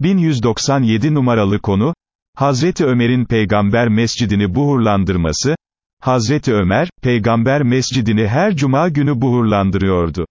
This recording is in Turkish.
1197 numaralı konu, Hazreti Ömer'in peygamber mescidini buhurlandırması, Hazreti Ömer, peygamber mescidini her cuma günü buhurlandırıyordu.